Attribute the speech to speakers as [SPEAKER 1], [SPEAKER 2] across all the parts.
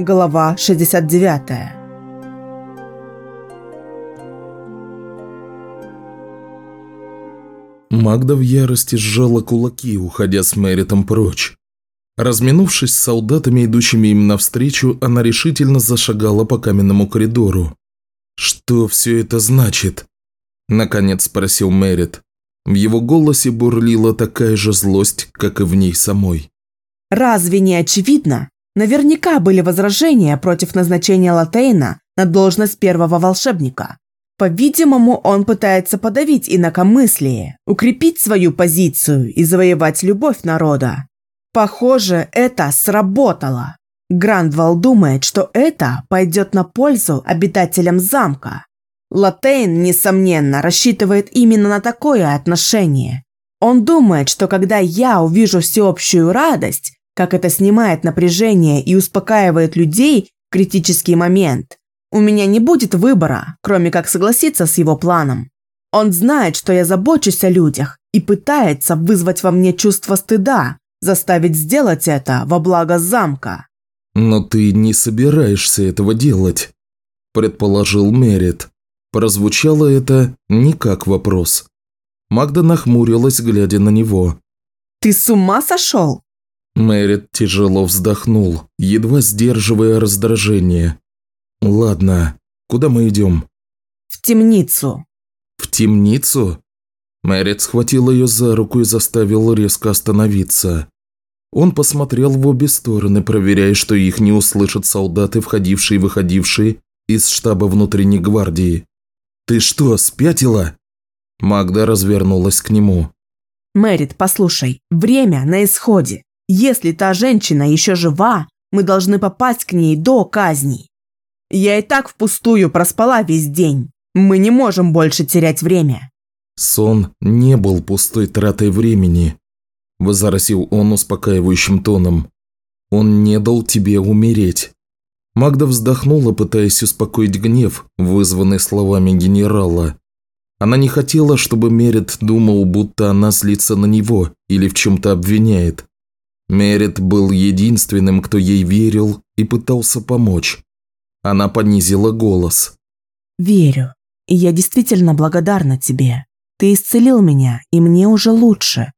[SPEAKER 1] Глава 69
[SPEAKER 2] Магда в ярости сжала кулаки, уходя с Мэритом прочь. Разминувшись с солдатами, идущими им навстречу, она решительно зашагала по каменному коридору. «Что все это значит?» – наконец спросил Мэрит. В его голосе бурлила такая же злость, как и в ней самой.
[SPEAKER 1] «Разве не очевидно? Наверняка были возражения против назначения Латейна на должность первого волшебника. По-видимому, он пытается подавить инакомыслие, укрепить свою позицию и завоевать любовь народа. Похоже, это сработало. Грандвал думает, что это пойдет на пользу обитателям замка. Латейн, несомненно, рассчитывает именно на такое отношение. Он думает, что когда я увижу всеобщую радость, как это снимает напряжение и успокаивает людей в критический момент, у меня не будет выбора, кроме как согласиться с его планом. Он знает, что я забочусь о людях и пытается вызвать во мне чувство стыда, заставить сделать это во благо замка.
[SPEAKER 2] «Но ты не собираешься этого делать», – предположил Мерит. Прозвучало это не как вопрос. Магда нахмурилась, глядя на него.
[SPEAKER 1] «Ты с ума сошел?»
[SPEAKER 2] Мэрит тяжело вздохнул, едва сдерживая раздражение. «Ладно, куда мы идем?»
[SPEAKER 1] «В темницу».
[SPEAKER 2] «В темницу?» Мэрит схватил ее за руку и заставил резко остановиться. Он посмотрел в обе стороны, проверяя, что их не услышат солдаты, входившие и выходившие из штаба внутренней гвардии. «Ты что, спятила?» Магда развернулась к нему.
[SPEAKER 1] «Мэрит, послушай, время на исходе. Если та женщина еще жива, мы должны попасть к ней до казни. Я и так впустую проспала весь день. Мы не можем больше терять время».
[SPEAKER 2] Сон не был пустой тратой времени, возразил он успокаивающим тоном. Он не дал тебе умереть. Магда вздохнула, пытаясь успокоить гнев, вызванный словами генерала. Она не хотела, чтобы Мерит думал, будто она злится на него или в чем-то обвиняет. Мерит был единственным, кто ей верил и пытался помочь. Она понизила голос.
[SPEAKER 1] «Верю. И я действительно благодарна тебе. Ты исцелил меня, и мне уже лучше.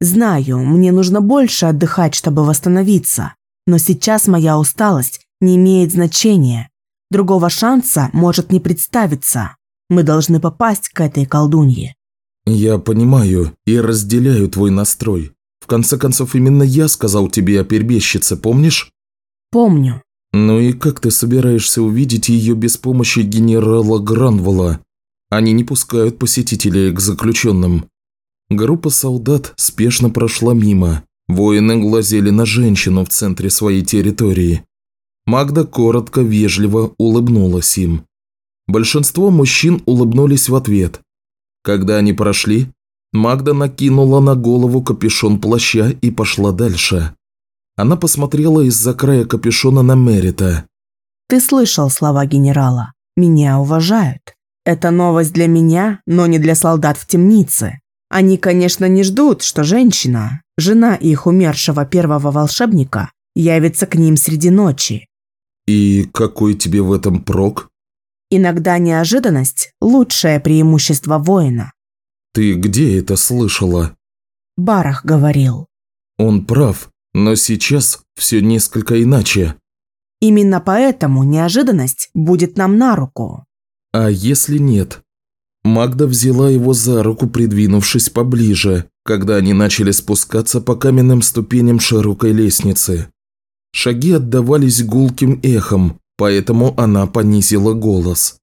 [SPEAKER 1] Знаю, мне нужно больше отдыхать, чтобы восстановиться. Но сейчас моя усталость не имеет значения. Другого шанса может не представиться. Мы должны попасть к этой колдунье».
[SPEAKER 2] «Я понимаю и разделяю твой настрой. В конце концов, именно я сказал тебе о перебежчице, помнишь?»
[SPEAKER 1] «Помню».
[SPEAKER 2] «Ну и как ты собираешься увидеть ее без помощи генерала Гранвола? Они не пускают посетителей к заключенным». Группа солдат спешно прошла мимо. Воины глазели на женщину в центре своей территории. Магда коротко, вежливо улыбнулась им. Большинство мужчин улыбнулись в ответ. Когда они прошли, Магда накинула на голову капюшон плаща и пошла дальше. Она посмотрела из-за края капюшона на Мерита.
[SPEAKER 1] «Ты слышал слова генерала. Меня уважают. Это новость для меня, но не для солдат в темнице. Они, конечно, не ждут, что женщина, жена их умершего первого волшебника, явится к ним среди ночи.
[SPEAKER 2] И какой тебе в этом прок?
[SPEAKER 1] Иногда неожиданность – лучшее преимущество воина.
[SPEAKER 2] Ты где это слышала?
[SPEAKER 1] Барах говорил.
[SPEAKER 2] Он прав, но сейчас все несколько иначе.
[SPEAKER 1] Именно поэтому неожиданность будет нам на руку.
[SPEAKER 2] А если нет? Магда взяла его за руку, придвинувшись поближе, когда они начали спускаться по каменным ступеням широкой лестницы. Шаги отдавались гулким эхом, поэтому она понизила голос.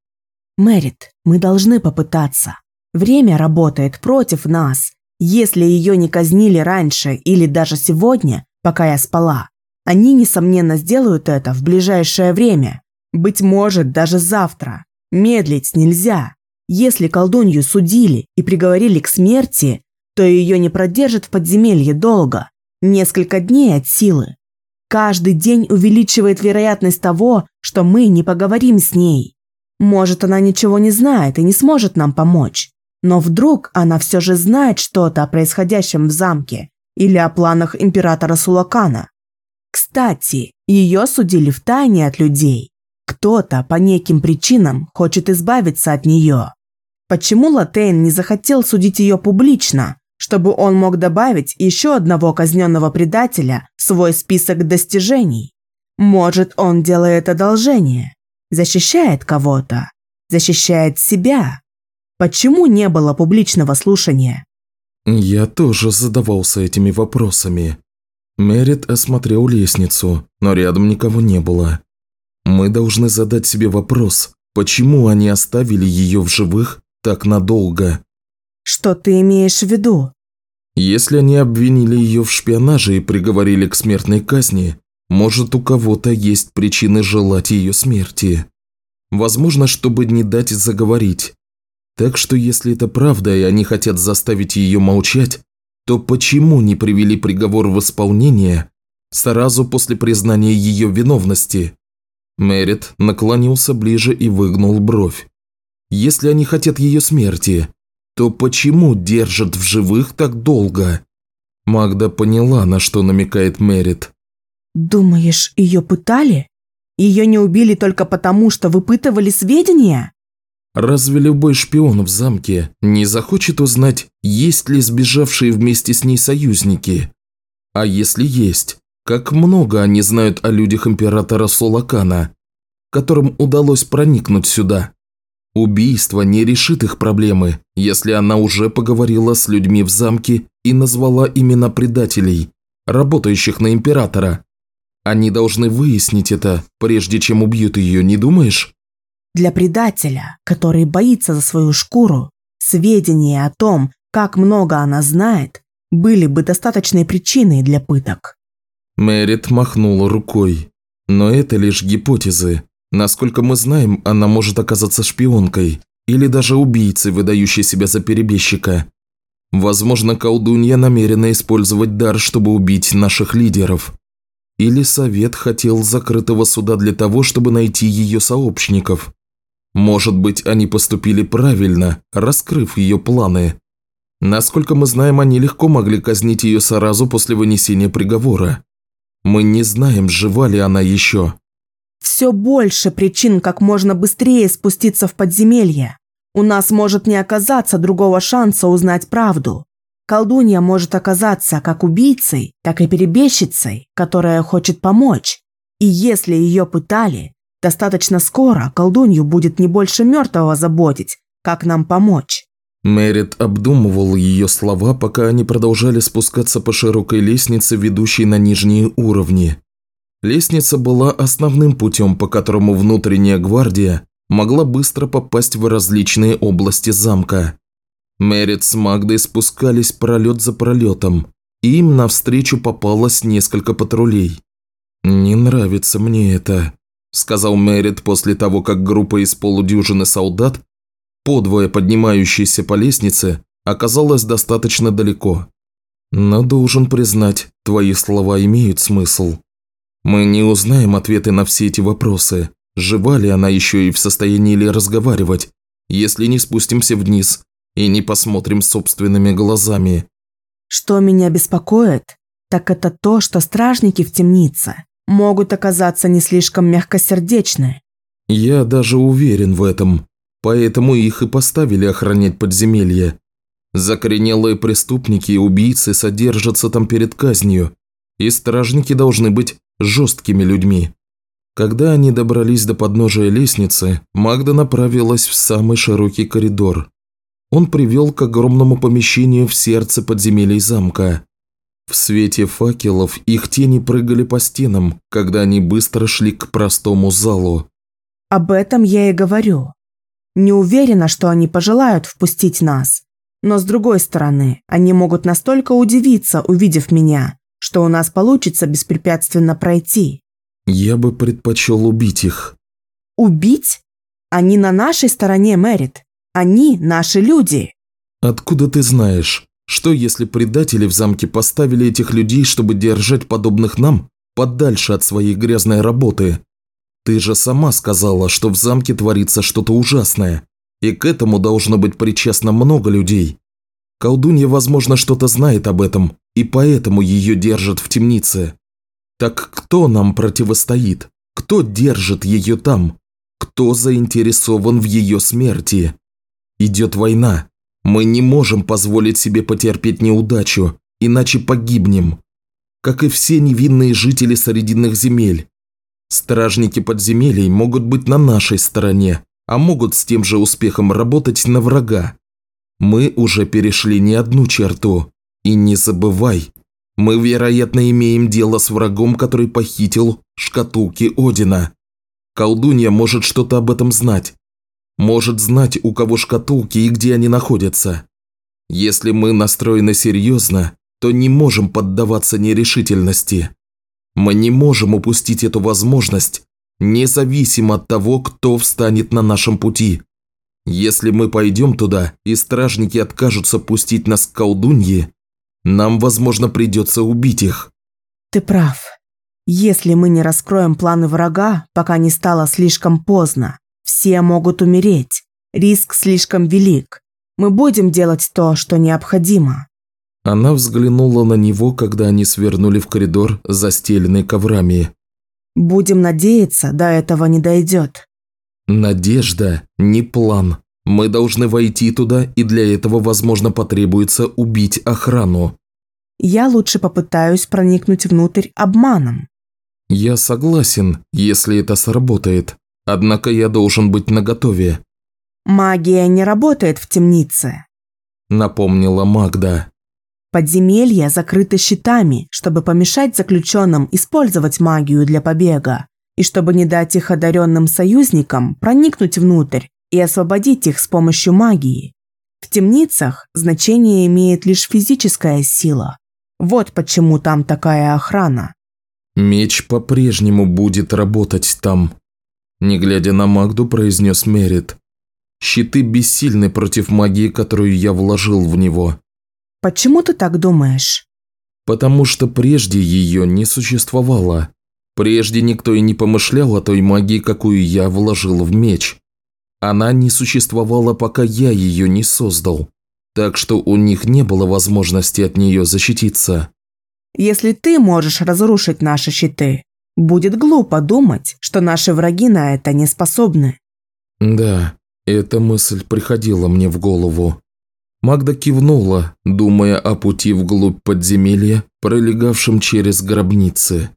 [SPEAKER 1] «Мэрит, мы должны попытаться. Время работает против нас. Если ее не казнили раньше или даже сегодня, пока я спала, они, несомненно, сделают это в ближайшее время. Быть может, даже завтра. Медлить нельзя. Если колдунью судили и приговорили к смерти, то ее не продержат в подземелье долго. Несколько дней от силы. Каждый день увеличивает вероятность того, что мы не поговорим с ней. Может, она ничего не знает и не сможет нам помочь. Но вдруг она все же знает что-то о происходящем в замке или о планах императора Сулакана. Кстати, ее судили в тайне от людей. Кто-то по неким причинам хочет избавиться от нее. Почему Латейн не захотел судить ее публично, чтобы он мог добавить еще одного казненного предателя в свой список достижений? Может, он делает одолжение, защищает кого-то, защищает себя. Почему не было публичного слушания?
[SPEAKER 2] Я тоже задавался этими вопросами. Мерит осмотрел лестницу, но рядом никого не было. Мы должны задать себе вопрос, почему они оставили ее в живых так надолго?
[SPEAKER 1] Что ты имеешь в виду?
[SPEAKER 2] Если они обвинили ее в шпионаже и приговорили к смертной казни, может, у кого-то есть причины желать ее смерти. Возможно, чтобы не дать заговорить. Так что если это правда и они хотят заставить ее молчать, то почему не привели приговор в исполнение сразу после признания ее виновности? Мерит наклонился ближе и выгнул бровь. Если они хотят ее смерти, то почему держат в живых так долго? Магда поняла, на что намекает Мерит.
[SPEAKER 1] «Думаешь, ее пытали? Ее не убили только потому, что выпытывали сведения?»
[SPEAKER 2] Разве любой шпион в замке не захочет узнать, есть ли сбежавшие вместе с ней союзники? А если есть, как много они знают о людях императора Солакана, которым удалось проникнуть сюда? Убийство не решит их проблемы, если она уже поговорила с людьми в замке и назвала имена предателей, работающих на императора. Они должны выяснить это, прежде чем убьют ее, не думаешь?
[SPEAKER 1] Для предателя, который боится за свою шкуру, сведения о том, как много она знает, были бы достаточной причиной для пыток.
[SPEAKER 2] Мэрит махнула рукой. Но это лишь гипотезы. Насколько мы знаем, она может оказаться шпионкой или даже убийцей, выдающей себя за перебежчика. Возможно, колдунья намерена использовать дар, чтобы убить наших лидеров. Или совет хотел закрытого суда для того, чтобы найти ее сообщников. Может быть, они поступили правильно, раскрыв ее планы. Насколько мы знаем, они легко могли казнить ее сразу после вынесения приговора. Мы не знаем, жива ли она еще.
[SPEAKER 1] Все больше причин, как можно быстрее спуститься в подземелье. У нас может не оказаться другого шанса узнать правду. Колдунья может оказаться как убийцей, так и перебежчицей, которая хочет помочь. И если ее пытали, Достаточно скоро колдунью будет не больше мертвого заботить, как нам помочь».
[SPEAKER 2] Мэрит обдумывал ее слова, пока они продолжали спускаться по широкой лестнице, ведущей на нижние уровни. Лестница была основным путем, по которому внутренняя гвардия могла быстро попасть в различные области замка. Мэрит с Магдой спускались пролет за пролетом, и им навстречу попалось несколько патрулей. «Не нравится мне это», сказал Мэрит после того, как группа из полудюжины солдат, подвое поднимающаяся по лестнице, оказалась достаточно далеко. Но должен признать, твои слова имеют смысл. Мы не узнаем ответы на все эти вопросы, жива ли она еще и в состоянии ли разговаривать, если не спустимся вниз и не посмотрим собственными глазами.
[SPEAKER 1] Что меня беспокоит, так это то, что стражники в темнице могут оказаться не слишком мягкосердечны.
[SPEAKER 2] Я даже уверен в этом, поэтому их и поставили охранять подземелье. Закоренелые преступники и убийцы содержатся там перед казнью, и стражники должны быть жесткими людьми. Когда они добрались до подножия лестницы, Магда направилась в самый широкий коридор. Он привел к огромному помещению в сердце подземелий замка. В свете факелов их тени прыгали по стенам, когда они быстро шли к простому залу.
[SPEAKER 1] Об этом я и говорю. Не уверена, что они пожелают впустить нас. Но с другой стороны, они могут настолько удивиться, увидев меня, что у нас получится беспрепятственно пройти.
[SPEAKER 2] Я бы предпочел убить их.
[SPEAKER 1] Убить? Они на нашей стороне, Мэрит. Они наши люди.
[SPEAKER 2] Откуда ты знаешь? Что если предатели в замке поставили этих людей, чтобы держать подобных нам подальше от своей грязной работы? Ты же сама сказала, что в замке творится что-то ужасное, и к этому должно быть причастно много людей. Колдунья, возможно, что-то знает об этом, и поэтому ее держат в темнице. Так кто нам противостоит? Кто держит ее там? Кто заинтересован в ее смерти? Идет война. Мы не можем позволить себе потерпеть неудачу, иначе погибнем. Как и все невинные жители Срединных земель. Стражники подземелий могут быть на нашей стороне, а могут с тем же успехом работать на врага. Мы уже перешли не одну черту. И не забывай, мы, вероятно, имеем дело с врагом, который похитил шкатулки Одина. Колдунья может что-то об этом знать. Может знать, у кого шкатулки и где они находятся. Если мы настроены серьезно, то не можем поддаваться нерешительности. Мы не можем упустить эту возможность, независимо от того, кто встанет на нашем пути. Если мы пойдем туда, и стражники откажутся пустить нас к колдунье, нам, возможно, придется убить их.
[SPEAKER 1] Ты прав. Если мы не раскроем планы врага, пока не стало слишком поздно, все могут умереть. Риск слишком велик. Мы будем делать то, что необходимо.
[SPEAKER 2] Она взглянула на него, когда они свернули в коридор, застеленный коврами.
[SPEAKER 1] Будем надеяться, до этого не дойдет.
[SPEAKER 2] Надежда – не план. Мы должны войти туда, и для этого, возможно, потребуется убить охрану.
[SPEAKER 1] Я лучше попытаюсь проникнуть внутрь обманом.
[SPEAKER 2] Я согласен, если это сработает. Однако я должен быть наготове.
[SPEAKER 1] Магия не работает в темнице.
[SPEAKER 2] Напомнила Магда.
[SPEAKER 1] Подземелья закрыты щитами, чтобы помешать заключенным использовать магию для побега, и чтобы не дать их одаренным союзникам проникнуть внутрь и освободить их с помощью магии. В темницах значение имеет лишь физическая сила. Вот почему там такая охрана.
[SPEAKER 2] Меч по-прежнему будет работать там. Не глядя на Магду, произнес Мерит. Щиты бессильны против магии, которую я вложил в него.
[SPEAKER 1] Почему ты так думаешь?
[SPEAKER 2] Потому что прежде ее не существовало. Прежде никто и не помышлял о той магии, какую я вложил в меч. Она не существовала, пока я ее не создал, так что у них не было возможности от нее защититься.
[SPEAKER 1] Если ты можешь разрушить наши щиты, будет глупо думать, что наши враги на это не способны.
[SPEAKER 2] Да, эта мысль приходила мне в голову. Магда кивнула, думая о пути вглубь подземелья, пролегавшем через гробницы.